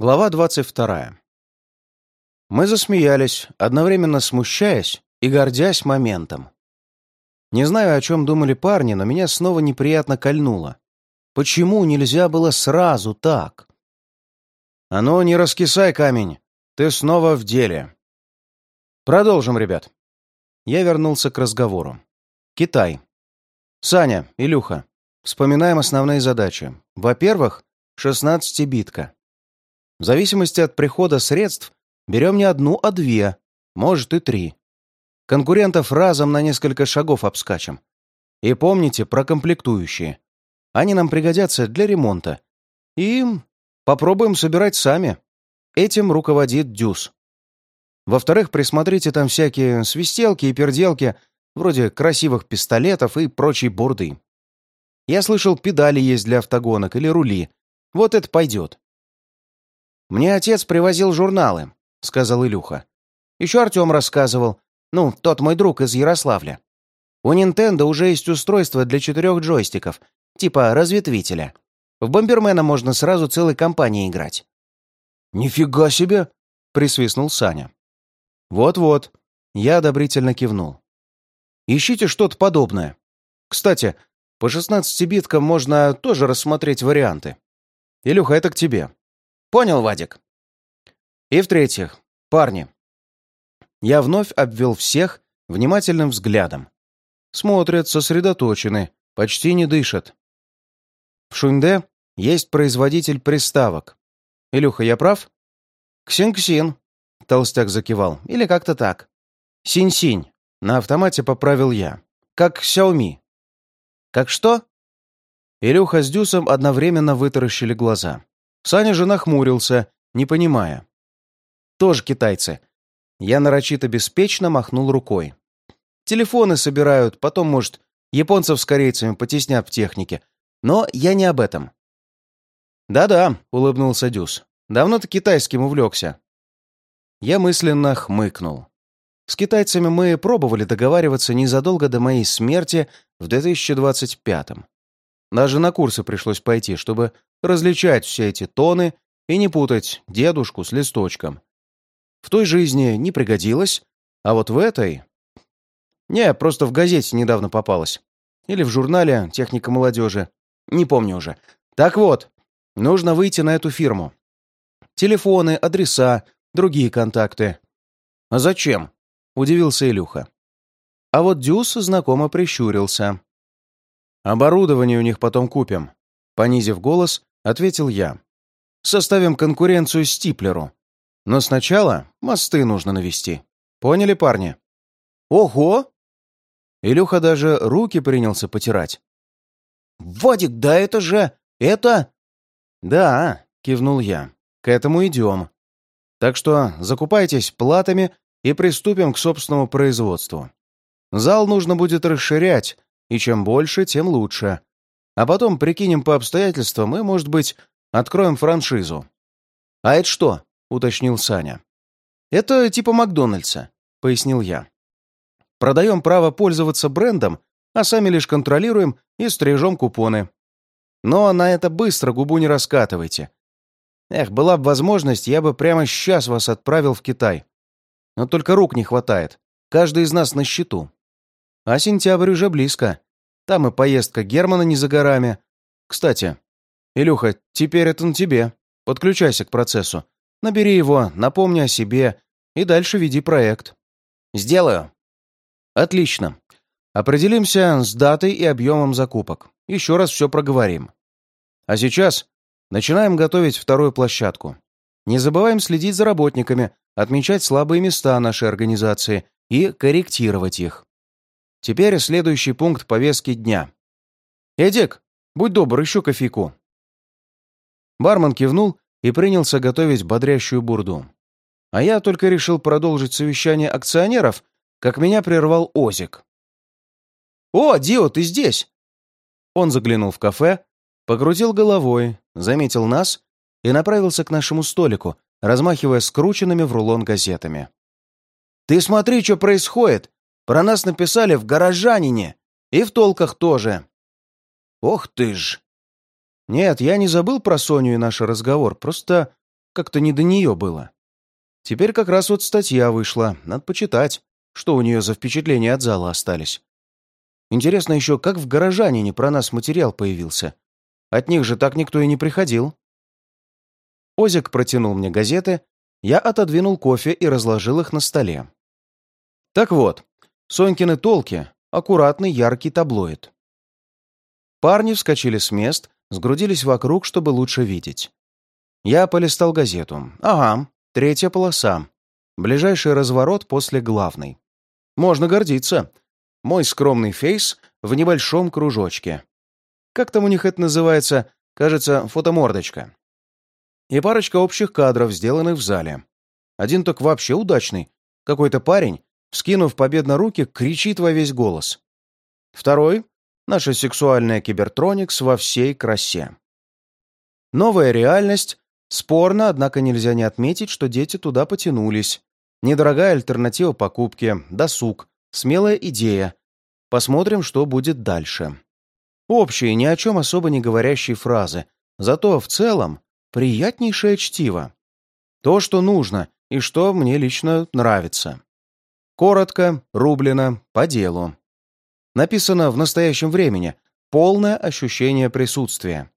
Глава двадцать вторая. Мы засмеялись, одновременно смущаясь и гордясь моментом. Не знаю, о чем думали парни, но меня снова неприятно кольнуло. Почему нельзя было сразу так? «А ну, не раскисай, камень! Ты снова в деле!» «Продолжим, ребят!» Я вернулся к разговору. Китай. Саня, Илюха, вспоминаем основные задачи. Во-первых, 16-битка. В зависимости от прихода средств берем не одну, а две, может и три. Конкурентов разом на несколько шагов обскачем. И помните про комплектующие. Они нам пригодятся для ремонта. И попробуем собирать сами. Этим руководит Дюс. Во-вторых, присмотрите там всякие свистелки и перделки, вроде красивых пистолетов и прочей бурды. Я слышал, педали есть для автогонок или рули. Вот это пойдет. «Мне отец привозил журналы», — сказал Илюха. «Еще Артем рассказывал. Ну, тот мой друг из Ярославля. У Nintendo уже есть устройство для четырех джойстиков, типа разветвителя. В Бомбермена можно сразу целой компанией играть». «Нифига себе!» — присвистнул Саня. «Вот-вот», — я одобрительно кивнул. «Ищите что-то подобное. Кстати, по 16-биткам можно тоже рассмотреть варианты. Илюха, это к тебе. Понял, Вадик? И в-третьих, парни. Я вновь обвел всех внимательным взглядом. Смотрят, сосредоточены, почти не дышат. В Шунде есть производитель приставок. Илюха, я прав? Ксин-ксин, толстяк закивал. Или как-то так. Синь-синь, на автомате поправил я. Как Xiaomi. Как что? Илюха с Дюсом одновременно вытаращили глаза. Саня же нахмурился, не понимая. Тоже китайцы. Я нарочито беспечно махнул рукой. Телефоны собирают, потом, может, японцев с корейцами потеснят в технике. Но я не об этом. «Да-да», — улыбнулся Дюс. «Давно ты китайским увлекся». Я мысленно хмыкнул. С китайцами мы пробовали договариваться незадолго до моей смерти в 2025-м. Даже на курсы пришлось пойти, чтобы различать все эти тоны и не путать дедушку с листочком. В той жизни не пригодилось, а вот в этой... Не, просто в газете недавно попалась. Или в журнале «Техника молодежи». Не помню уже. Так вот, нужно выйти на эту фирму. Телефоны, адреса, другие контакты. «А зачем?» — удивился Илюха. А вот Дюс знакомо прищурился. «Оборудование у них потом купим», — понизив голос, ответил я. «Составим конкуренцию Стиплеру. Но сначала мосты нужно навести. Поняли, парни?» «Ого!» Илюха даже руки принялся потирать. «Вадик, да это же... это...» «Да», — кивнул я, — «к этому идем. Так что закупайтесь платами и приступим к собственному производству. Зал нужно будет расширять, и чем больше, тем лучше. А потом прикинем по обстоятельствам и, может быть, откроем франшизу. «А это что?» — уточнил Саня. «Это типа Макдональдса», — пояснил я. «Продаем право пользоваться брендом, а сами лишь контролируем и стрижем купоны. Но на это быстро губу не раскатывайте. Эх, была бы возможность, я бы прямо сейчас вас отправил в Китай. Но только рук не хватает. Каждый из нас на счету. А сентябрь уже близко. Там и поездка Германа не за горами. Кстати, Илюха, теперь это на тебе. Подключайся к процессу. Набери его, напомни о себе и дальше веди проект. Сделаю. Отлично. Определимся с датой и объемом закупок. Еще раз все проговорим. А сейчас начинаем готовить вторую площадку. Не забываем следить за работниками, отмечать слабые места нашей организации и корректировать их. Теперь следующий пункт повестки дня. «Эдик, будь добр, еще кофейку». Бармен кивнул и принялся готовить бодрящую бурду. А я только решил продолжить совещание акционеров, как меня прервал Озик. «О, Дио, ты здесь!» Он заглянул в кафе, покрутил головой, заметил нас и направился к нашему столику, размахивая скрученными в рулон газетами. «Ты смотри, что происходит! Про нас написали в горожанине. И в толках тоже. Ох ты ж. Нет, я не забыл про Соню и наш разговор. Просто как-то не до нее было. Теперь как раз вот статья вышла, надо почитать, что у нее за впечатления от зала остались. Интересно еще, как в горожанине про нас материал появился. От них же так никто и не приходил. Озик протянул мне газеты, я отодвинул кофе и разложил их на столе. Так вот, Сонькины толки — аккуратный яркий таблоид. Парни вскочили с мест, сгрудились вокруг, чтобы лучше видеть. Я полистал газету. Ага, третья полоса. Ближайший разворот после главной. Можно гордиться. Мой скромный фейс в небольшом кружочке. Как там у них это называется? Кажется, фотомордочка. И парочка общих кадров, сделанных в зале. Один так вообще удачный. Какой-то парень, вскинув победно руки, кричит во весь голос. Второй — наша сексуальная кибертроникс во всей красе. Новая реальность. Спорно, однако нельзя не отметить, что дети туда потянулись. Недорогая альтернатива покупки, досуг, смелая идея. Посмотрим, что будет дальше. Общие, ни о чем особо не говорящие фразы, зато в целом приятнейшее чтиво. То, что нужно и что мне лично нравится. Коротко, рублено, по делу. Написано в настоящем времени. Полное ощущение присутствия.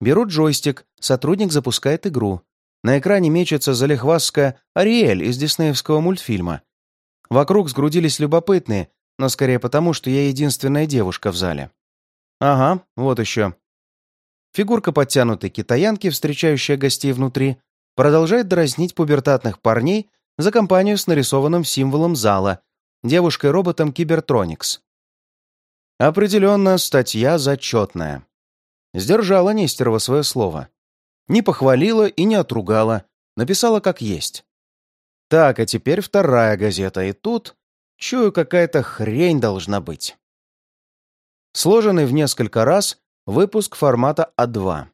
Беру джойстик, сотрудник запускает игру. На экране мечется залихвастская Ариэль из диснеевского мультфильма. Вокруг сгрудились любопытные, но скорее потому, что я единственная девушка в зале. Ага, вот еще. Фигурка подтянутой китаянки, встречающая гостей внутри, продолжает дразнить пубертатных парней за компанию с нарисованным символом зала, девушкой-роботом Кибертроникс. Определенно, статья зачетная. Сдержала Нестерова свое слово. Не похвалила и не отругала, написала как есть. Так, а теперь вторая газета, и тут, чую, какая-то хрень должна быть. Сложенный в несколько раз выпуск формата А2.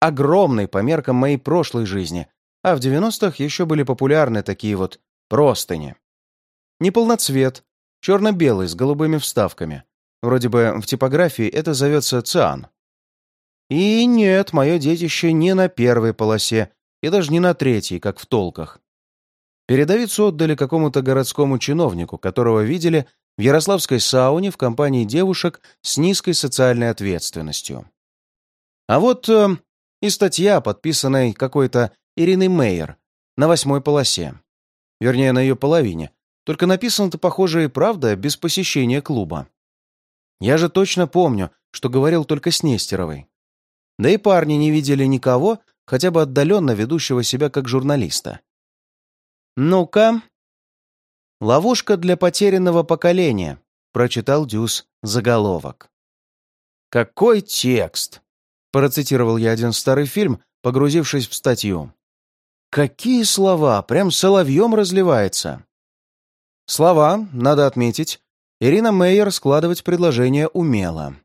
Огромный по меркам моей прошлой жизни, а в 90-х еще были популярны такие вот простыни. Неполноцвет, черно-белый с голубыми вставками. Вроде бы в типографии это зовется циан. И нет, мое детище не на первой полосе и даже не на третьей, как в толках. Передовицу отдали какому-то городскому чиновнику, которого видели в ярославской сауне в компании девушек с низкой социальной ответственностью. А вот э, и статья, подписанная какой-то Ириной Мейер, на восьмой полосе. Вернее, на ее половине. Только написано-то, похоже, и правда, без посещения клуба. Я же точно помню, что говорил только с Нестеровой. Да и парни не видели никого, хотя бы отдаленно ведущего себя как журналиста. «Ну-ка». «Ловушка для потерянного поколения», — прочитал Дюс заголовок. «Какой текст!» — процитировал я один старый фильм, погрузившись в статью. «Какие слова! Прям соловьем разливается!» Слова, надо отметить, Ирина Мейер складывать предложение умела.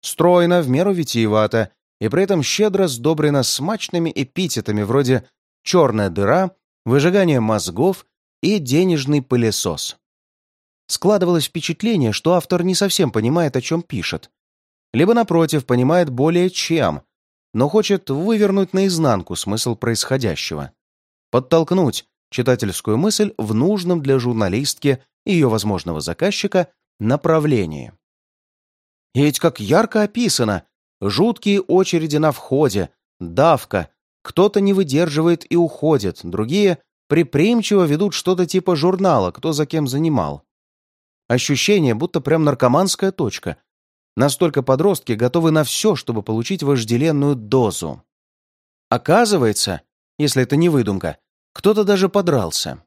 Стройно, в меру витиевато, и при этом щедро сдобрена смачными эпитетами вроде «черная дыра», «выжигание мозгов» и «денежный пылесос». Складывалось впечатление, что автор не совсем понимает, о чем пишет. Либо, напротив, понимает более чем, но хочет вывернуть наизнанку смысл происходящего. Подтолкнуть читательскую мысль в нужном для журналистки и ее возможного заказчика направлении. Ведь как ярко описано, жуткие очереди на входе, давка, кто-то не выдерживает и уходит, другие приприимчиво ведут что-то типа журнала, кто за кем занимал. Ощущение, будто прям наркоманская точка. Настолько подростки готовы на все, чтобы получить вожделенную дозу. Оказывается, если это не выдумка, кто-то даже подрался.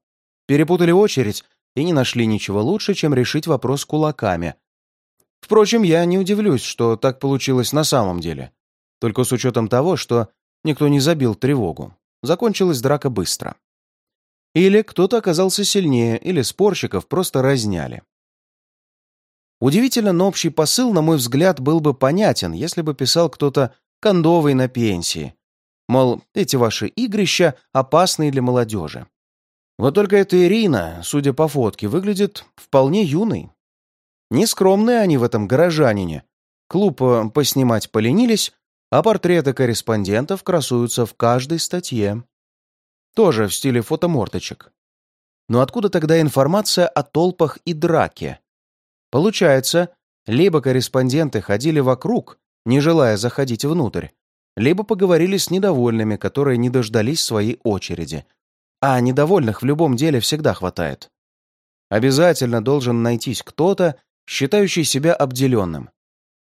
Перепутали очередь и не нашли ничего лучше, чем решить вопрос кулаками. Впрочем, я не удивлюсь, что так получилось на самом деле. Только с учетом того, что никто не забил тревогу. Закончилась драка быстро. Или кто-то оказался сильнее, или спорщиков просто разняли. Удивительно, но общий посыл, на мой взгляд, был бы понятен, если бы писал кто-то кондовый на пенсии. Мол, эти ваши игрища опасные для молодежи. Вот только эта Ирина, судя по фотке, выглядит вполне юной. Нескромные они в этом горожанине. Клуб э, поснимать поленились, а портреты корреспондентов красуются в каждой статье. Тоже в стиле фотоморточек. Но откуда тогда информация о толпах и драке? Получается, либо корреспонденты ходили вокруг, не желая заходить внутрь, либо поговорили с недовольными, которые не дождались своей очереди. А недовольных в любом деле всегда хватает. Обязательно должен найтись кто-то, считающий себя обделенным.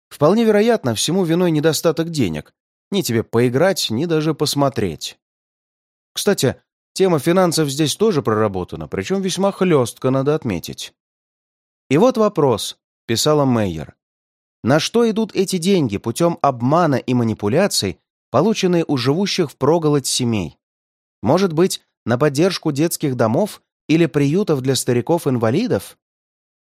Вполне вероятно, всему виной недостаток денег. Ни тебе поиграть, ни даже посмотреть. Кстати, тема финансов здесь тоже проработана, причем весьма хлестко, надо отметить. И вот вопрос, писала Мейер. На что идут эти деньги путем обмана и манипуляций, полученные у живущих в проголодь семей? Может быть, на поддержку детских домов или приютов для стариков-инвалидов?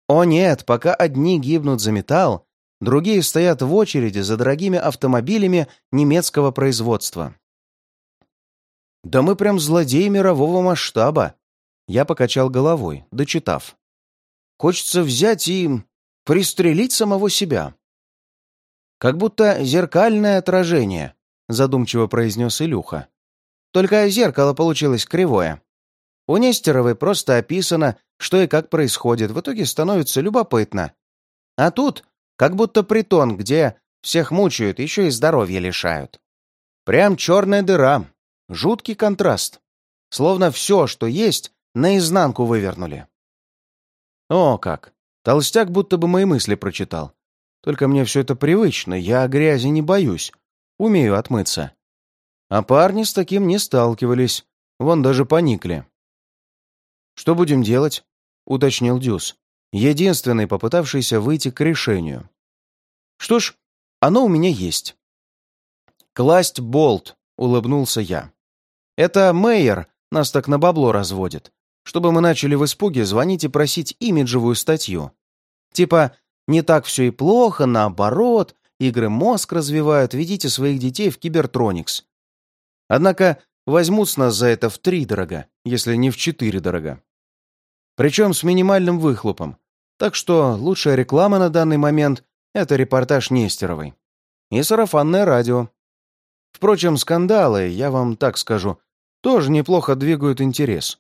О нет, пока одни гибнут за металл, другие стоят в очереди за дорогими автомобилями немецкого производства. «Да мы прям злодеи мирового масштаба!» Я покачал головой, дочитав. «Хочется взять и пристрелить самого себя. «Как будто зеркальное отражение», — задумчиво произнес Илюха. «Только зеркало получилось кривое. У Нестеровой просто описано, что и как происходит. В итоге становится любопытно. А тут как будто притон, где всех мучают, еще и здоровья лишают. Прям черная дыра. Жуткий контраст. Словно все, что есть, наизнанку вывернули. О, как! Толстяк будто бы мои мысли прочитал. Только мне все это привычно, я грязи не боюсь. Умею отмыться. А парни с таким не сталкивались. Вон даже поникли. «Что будем делать?» — уточнил Дюс, единственный, попытавшийся выйти к решению. «Что ж, оно у меня есть». «Класть болт», — улыбнулся я. «Это Мейер нас так на бабло разводит, чтобы мы начали в испуге звонить и просить имиджевую статью. Типа не так все и плохо, наоборот, игры мозг развивают, ведите своих детей в Кибертроникс. Однако возьмут с нас за это в три дорого, если не в четыре дорого. Причем с минимальным выхлопом. Так что лучшая реклама на данный момент — это репортаж Нестеровой. И сарафанное радио. Впрочем, скандалы, я вам так скажу, тоже неплохо двигают интерес.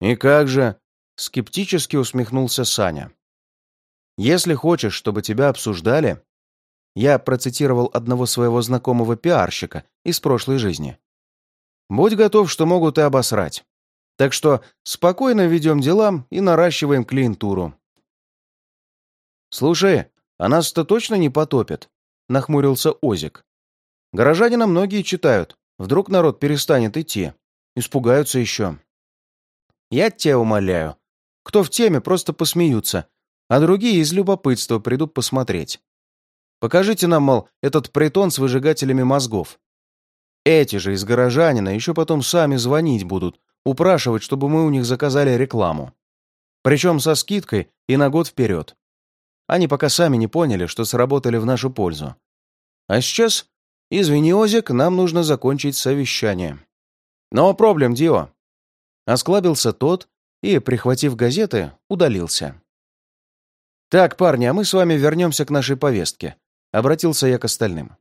«И как же?» — скептически усмехнулся Саня. Если хочешь, чтобы тебя обсуждали...» Я процитировал одного своего знакомого пиарщика из прошлой жизни. «Будь готов, что могут и обосрать. Так что спокойно ведем дела и наращиваем клиентуру». «Слушай, а нас-то точно не потопят?» — нахмурился Озик. «Горожане многие читают. Вдруг народ перестанет идти. Испугаются еще». «Я тебя умоляю. Кто в теме, просто посмеются, а другие из любопытства придут посмотреть. Покажите нам, мол, этот притон с выжигателями мозгов. Эти же из горожанина еще потом сами звонить будут, упрашивать, чтобы мы у них заказали рекламу. Причем со скидкой и на год вперед. Они пока сами не поняли, что сработали в нашу пользу. А сейчас, извини, Озик, нам нужно закончить совещание. Но проблем, Дио. Осклабился тот и, прихватив газеты, удалился. «Так, парни, а мы с вами вернемся к нашей повестке», — обратился я к остальным.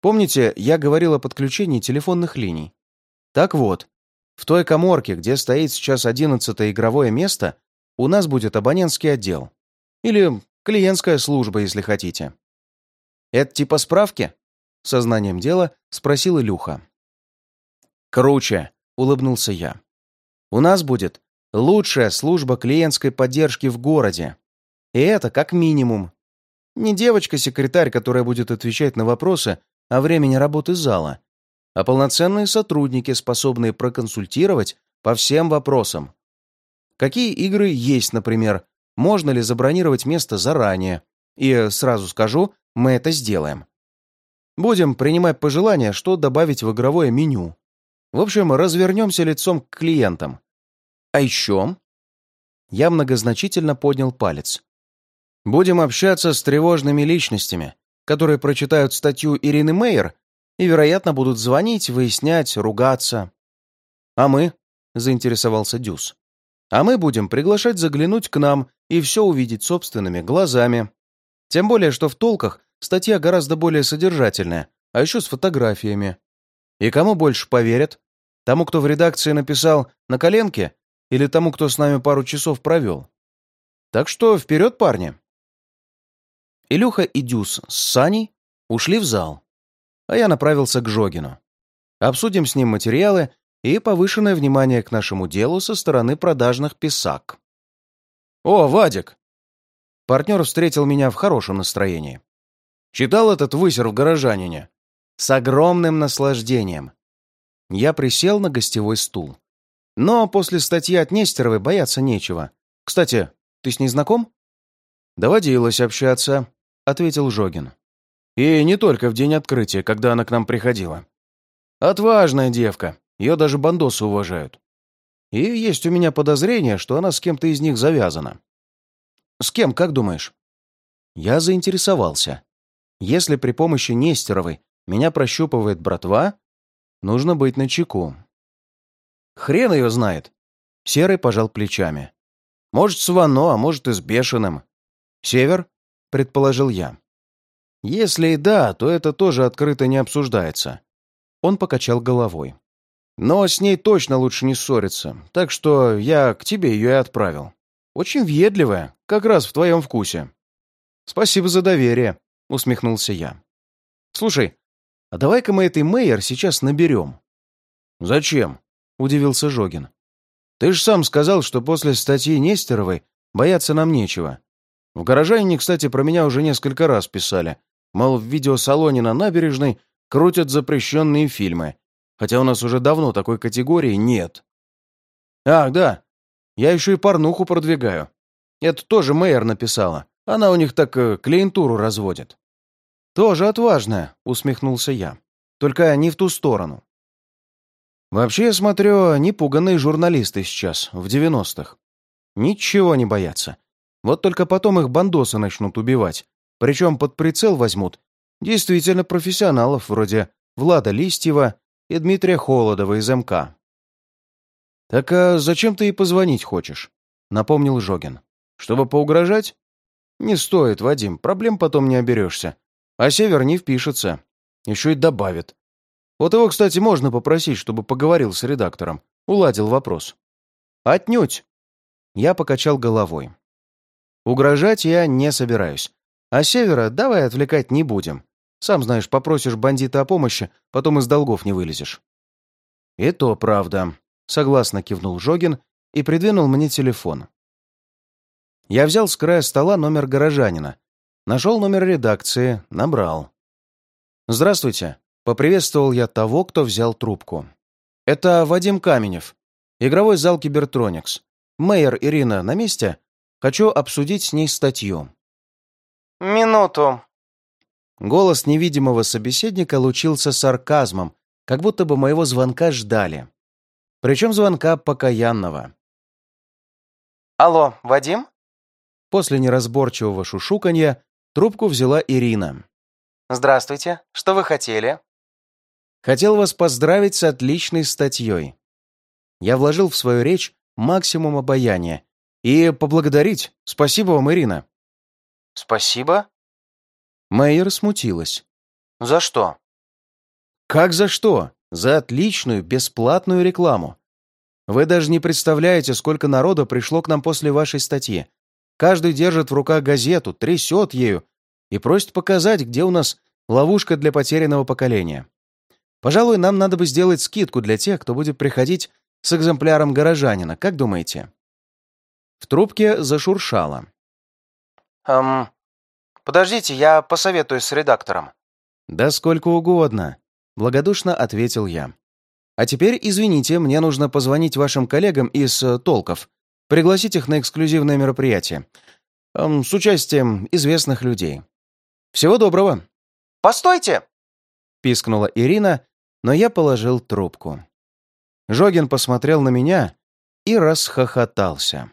«Помните, я говорил о подключении телефонных линий? Так вот, в той коморке, где стоит сейчас одиннадцатое игровое место, у нас будет абонентский отдел. Или клиентская служба, если хотите». «Это типа справки?» — сознанием дела спросил Илюха. «Круче», — улыбнулся я. «У нас будет лучшая служба клиентской поддержки в городе. И это как минимум. Не девочка-секретарь, которая будет отвечать на вопросы о времени работы зала, а полноценные сотрудники, способные проконсультировать по всем вопросам. Какие игры есть, например, можно ли забронировать место заранее, и сразу скажу, мы это сделаем. Будем принимать пожелания, что добавить в игровое меню. В общем, развернемся лицом к клиентам. А еще... Я многозначительно поднял палец. Будем общаться с тревожными личностями, которые прочитают статью Ирины Мейер и, вероятно, будут звонить, выяснять, ругаться. А мы? заинтересовался Дюс. А мы будем приглашать заглянуть к нам и все увидеть собственными глазами. Тем более, что в толках статья гораздо более содержательная, а еще с фотографиями. И кому больше поверят? Тому, кто в редакции написал на коленке, или тому, кто с нами пару часов провел? Так что вперед, парни!» Илюха и Дюс с Саней ушли в зал, а я направился к Жогину. Обсудим с ним материалы и повышенное внимание к нашему делу со стороны продажных писак. «О, Вадик!» Партнер встретил меня в хорошем настроении. «Читал этот высер в горожанине?» «С огромным наслаждением». Я присел на гостевой стул. Но после статьи от Нестеровой бояться нечего. Кстати, ты с ней знаком?» «Доводилось общаться», — ответил Жогин. «И не только в день открытия, когда она к нам приходила. Отважная девка, ее даже бандосы уважают. И есть у меня подозрение, что она с кем-то из них завязана». «С кем, как думаешь?» Я заинтересовался. Если при помощи Нестеровой меня прощупывает братва, нужно быть начеку. Хрен ее знает. Серый пожал плечами. Может, с Вано, а может и с Бешеным. Север? Предположил я. Если и да, то это тоже открыто не обсуждается. Он покачал головой. Но с ней точно лучше не ссориться, так что я к тебе ее и отправил. Очень въедливая, как раз в твоем вкусе. Спасибо за доверие, усмехнулся я. Слушай, а давай-ка мы этой Мейер сейчас наберем. Зачем? Удивился Жогин. Ты же сам сказал, что после статьи Нестеровой бояться нам нечего. В гаражайне, кстати, про меня уже несколько раз писали. Мол, в видеосалоне на набережной крутят запрещенные фильмы. Хотя у нас уже давно такой категории нет. Ах, да. Я еще и порнуху продвигаю. Это тоже Мэйер написала. Она у них так э, клиентуру разводит. Тоже отважная, усмехнулся я. Только не в ту сторону. Вообще, я смотрю, непуганные журналисты сейчас, в 90-х. Ничего не боятся. Вот только потом их бандосы начнут убивать. Причем под прицел возьмут действительно профессионалов, вроде Влада Листьева и Дмитрия Холодова из МК. «Так а зачем ты ей позвонить хочешь?» — напомнил Жогин. «Чтобы поугрожать?» «Не стоит, Вадим, проблем потом не оберешься. А Север не впишется. Еще и добавит. Вот его, кстати, можно попросить, чтобы поговорил с редактором. Уладил вопрос. Отнюдь. Я покачал головой. Угрожать я не собираюсь. А Севера давай отвлекать не будем. Сам знаешь, попросишь бандита о помощи, потом из долгов не вылезешь. И то правда. Согласно кивнул Жогин и придвинул мне телефон. Я взял с края стола номер горожанина. Нашел номер редакции, набрал. «Здравствуйте. Поприветствовал я того, кто взял трубку. «Это Вадим Каменев. Игровой зал Кибертроникс. Мэйер Ирина на месте? Хочу обсудить с ней статью». «Минуту». Голос невидимого собеседника лучился сарказмом, как будто бы моего звонка ждали. Причем звонка покаянного. «Алло, Вадим?» После неразборчивого шушуканья трубку взяла Ирина. «Здравствуйте. Что вы хотели?» Хотел вас поздравить с отличной статьей. Я вложил в свою речь максимум обаяния. И поблагодарить. Спасибо вам, Ирина. Спасибо? Мэйер смутилась. За что? Как за что? За отличную, бесплатную рекламу. Вы даже не представляете, сколько народа пришло к нам после вашей статьи. Каждый держит в руках газету, трясет ею и просит показать, где у нас ловушка для потерянного поколения. Пожалуй, нам надо бы сделать скидку для тех, кто будет приходить с экземпляром горожанина. Как думаете?» В трубке зашуршало. «Эм, подождите, я посоветуюсь с редактором». «Да сколько угодно», — благодушно ответил я. «А теперь, извините, мне нужно позвонить вашим коллегам из э, Толков, пригласить их на эксклюзивное мероприятие эм, с участием известных людей. Всего доброго!» «Постойте!» — пискнула Ирина, но я положил трубку. Жогин посмотрел на меня и расхохотался.